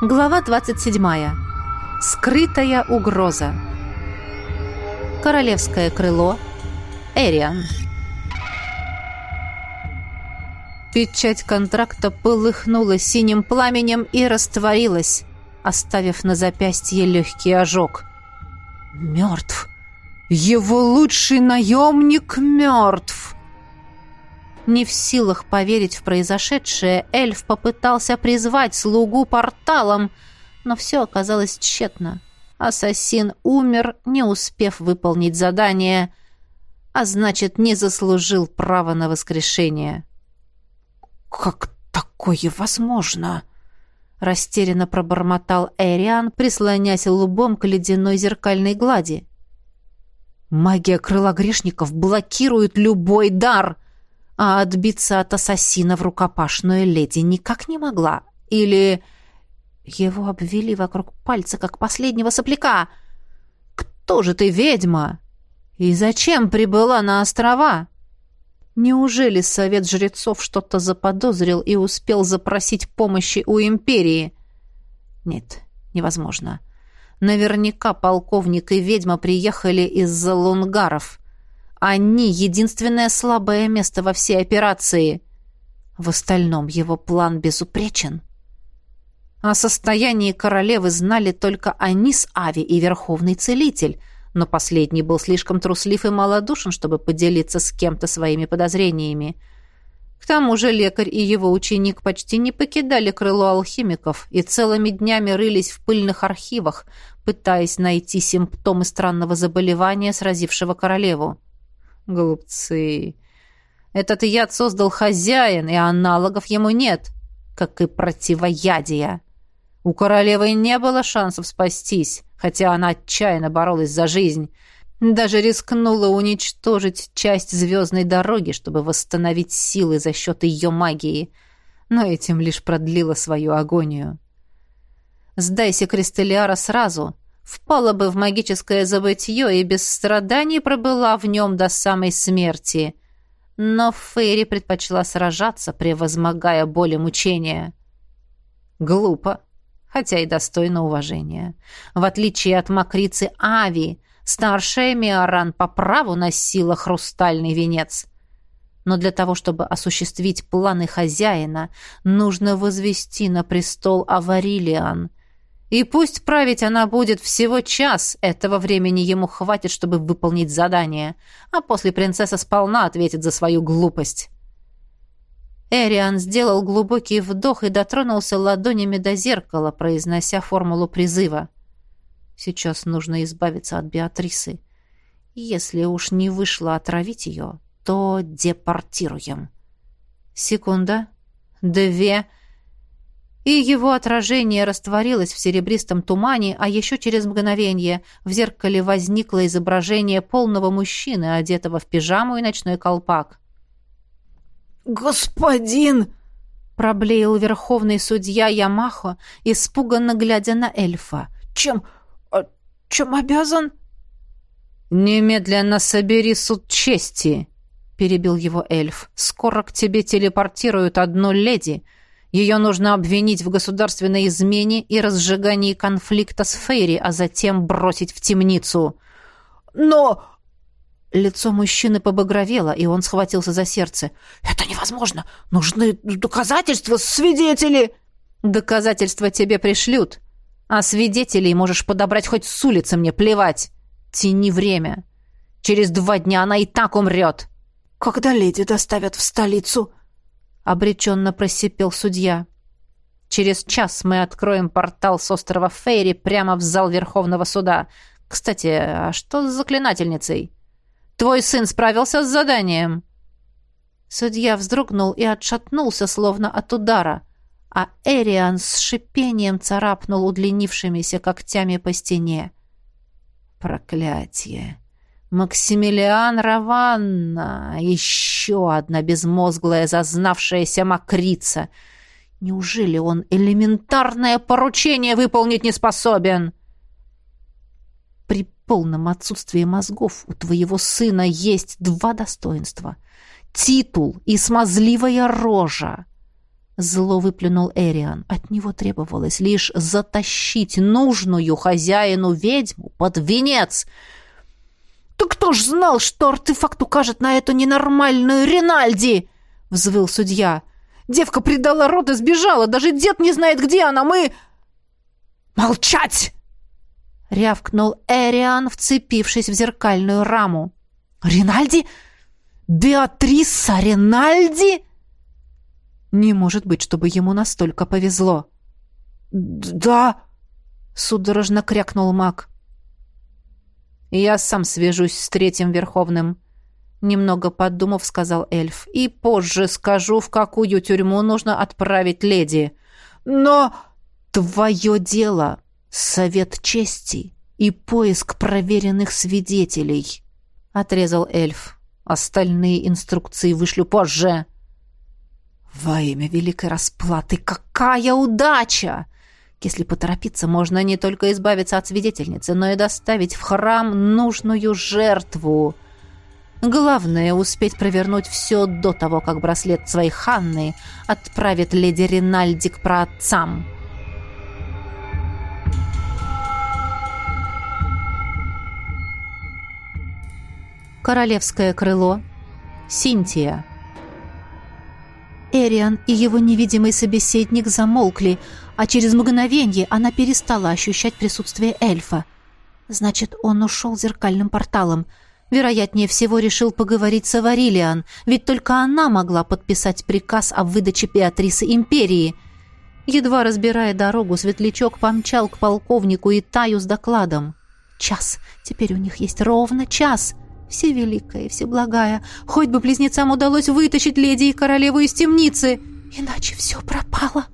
Глава 27. Скрытая угроза. Королевское крыло. Эриан. Печать контракта полыхнула синим пламенем и растворилась, оставив на запястье легкий ожог. Мертв. Его лучший наемник мертв. Не в силах поверить в произошедшее, эльф попытался призвать слугу порталом, но все оказалось тщетно. Ассасин умер, не успев выполнить задание, а значит, не заслужил права на воскрешение. «Как такое возможно?» Растерянно пробормотал Эриан, прислонясь лбом к ледяной зеркальной глади. «Магия крыла грешников блокирует любой дар!» А отбиться от ассасина в рукопашную леди никак не могла. Или его обвели вокруг пальца, как последнего сопляка. «Кто же ты, ведьма? И зачем прибыла на острова?» Неужели совет жрецов что-то заподозрил и успел запросить помощи у империи? Нет, невозможно. Наверняка полковник и ведьма приехали из-за лунгаров. Они — единственное слабое место во всей операции. В остальном его план безупречен. О состоянии королевы знали только они с Ави и Верховный Целитель, но последний был слишком труслив и малодушен, чтобы поделиться с кем-то своими подозрениями. К тому же лекарь и его ученик почти не покидали крыло алхимиков и целыми днями рылись в пыльных архивах, пытаясь найти симптомы странного заболевания, сразившего королеву. Глупцы. Этот яд создал хозяин, и аналогов ему нет, как и противоядия. У королевы не было шансов спастись, хотя она отчаянно боролась за жизнь. Даже рискнула уничтожить часть звездной дороги, чтобы восстановить силы за счет ее магии, но этим лишь продлила свою агонию. Сдайся Кристелиара сразу — впала бы в магическое забытье и без страданий пробыла в нем до самой смерти. Но Фейри предпочла сражаться, превозмогая боль и мучения. Глупо, хотя и достойно уважения. В отличие от макрицы Ави, старшая Миоран по праву носила хрустальный венец. Но для того, чтобы осуществить планы хозяина, нужно возвести на престол Аварилиан — и пусть править она будет всего час, этого времени ему хватит, чтобы выполнить задание, а после принцесса сполна ответит за свою глупость. Эриан сделал глубокий вдох и дотронулся ладонями до зеркала, произнося формулу призыва. Сейчас нужно избавиться от Беатрисы. Если уж не вышло отравить ее, то депортируем. Секунда. Две и его отражение растворилось в серебристом тумане, а еще через мгновение в зеркале возникло изображение полного мужчины, одетого в пижаму и ночной колпак. «Господин!» — проблеял верховный судья Ямахо, испуганно глядя на эльфа. «Чем... А, чем обязан?» «Немедленно собери суд чести!» — перебил его эльф. «Скоро к тебе телепортируют одну леди!» Ее нужно обвинить в государственной измене и разжигании конфликта с Фейри, а затем бросить в темницу. Но... Лицо мужчины побагровело, и он схватился за сердце. «Это невозможно! Нужны доказательства, свидетели!» «Доказательства тебе пришлют, а свидетелей можешь подобрать хоть с улицы, мне плевать. Тяни время. Через два дня она и так умрет». «Когда леди доставят в столицу?» Обреченно просипел судья. Через час мы откроем портал с острова Фейри прямо в зал Верховного суда. Кстати, а что с заклинательницей? Твой сын справился с заданием?» Судья вздрогнул и отшатнулся, словно от удара, а Эриан с шипением царапнул удлинившимися когтями по стене. «Проклятие! Максимилиан Раванна, еще одна безмозглая зазнавшаяся мокрица. Неужели он элементарное поручение выполнить не способен? При полном отсутствии мозгов у твоего сына есть два достоинства — титул и смазливая рожа. Зло выплюнул Эриан. От него требовалось лишь затащить нужную хозяину ведьму под венец. «Так кто ж знал, что артефакт укажет на эту ненормальную Ринальди?» — взвыл судья. «Девка предала род и сбежала. Даже дед не знает, где она. Мы...» «Молчать!» — рявкнул Эриан, вцепившись в зеркальную раму. «Ринальди? Беатриса Ринальди?» Не может быть, чтобы ему настолько повезло. «Да!» — судорожно крякнул маг. «Я сам свяжусь с третьим Верховным», — немного подумав, сказал эльф. «И позже скажу, в какую тюрьму нужно отправить леди. Но твое дело — совет чести и поиск проверенных свидетелей», — отрезал эльф. «Остальные инструкции вышлю позже». Во имя великой расплаты, какая удача! Если поторопиться, можно не только избавиться от свидетельницы, но и доставить в храм нужную жертву. Главное — успеть провернуть все до того, как браслет своей Ханны отправит леди Ринальди к праотцам. Королевское крыло. Синтия. Эриан и его невидимый собеседник замолкли, а через мгновение она перестала ощущать присутствие эльфа. Значит, он ушел зеркальным порталом. Вероятнее всего, решил поговорить с Аварилиан, ведь только она могла подписать приказ о выдаче Беатрисы Империи. Едва разбирая дорогу, Светлячок помчал к полковнику и Таю с докладом. «Час! Теперь у них есть ровно час!» Всевеликая и Всеблагая, хоть бы близнецам удалось вытащить леди и королеву из темницы, иначе все пропало.